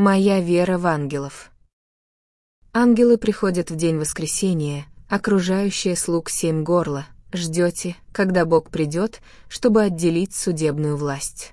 Моя вера в ангелов. Ангелы приходят в день воскресения, окружающие слуг семь горла. Ждете, когда Бог придет, чтобы отделить судебную власть.